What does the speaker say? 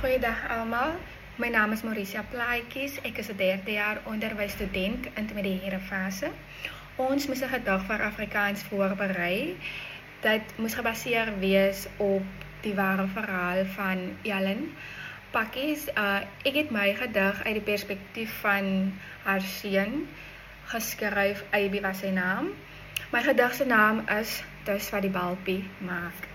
Goeiedag almal. My naam is Mauricia Plaatjies. Ek is 'n derdejaar onderwysstudent in die middelbare fase. Ons moes 'n gedag vir Afrikaans voorberei. Dit moes gebaseer wees op die ware verhaal van Ellen Pakkies. Uh ek het my gedag uit die perspektief van haar seun geskryf. Aby was sy naam. My gedag se naam is Dis wat die balpie maak.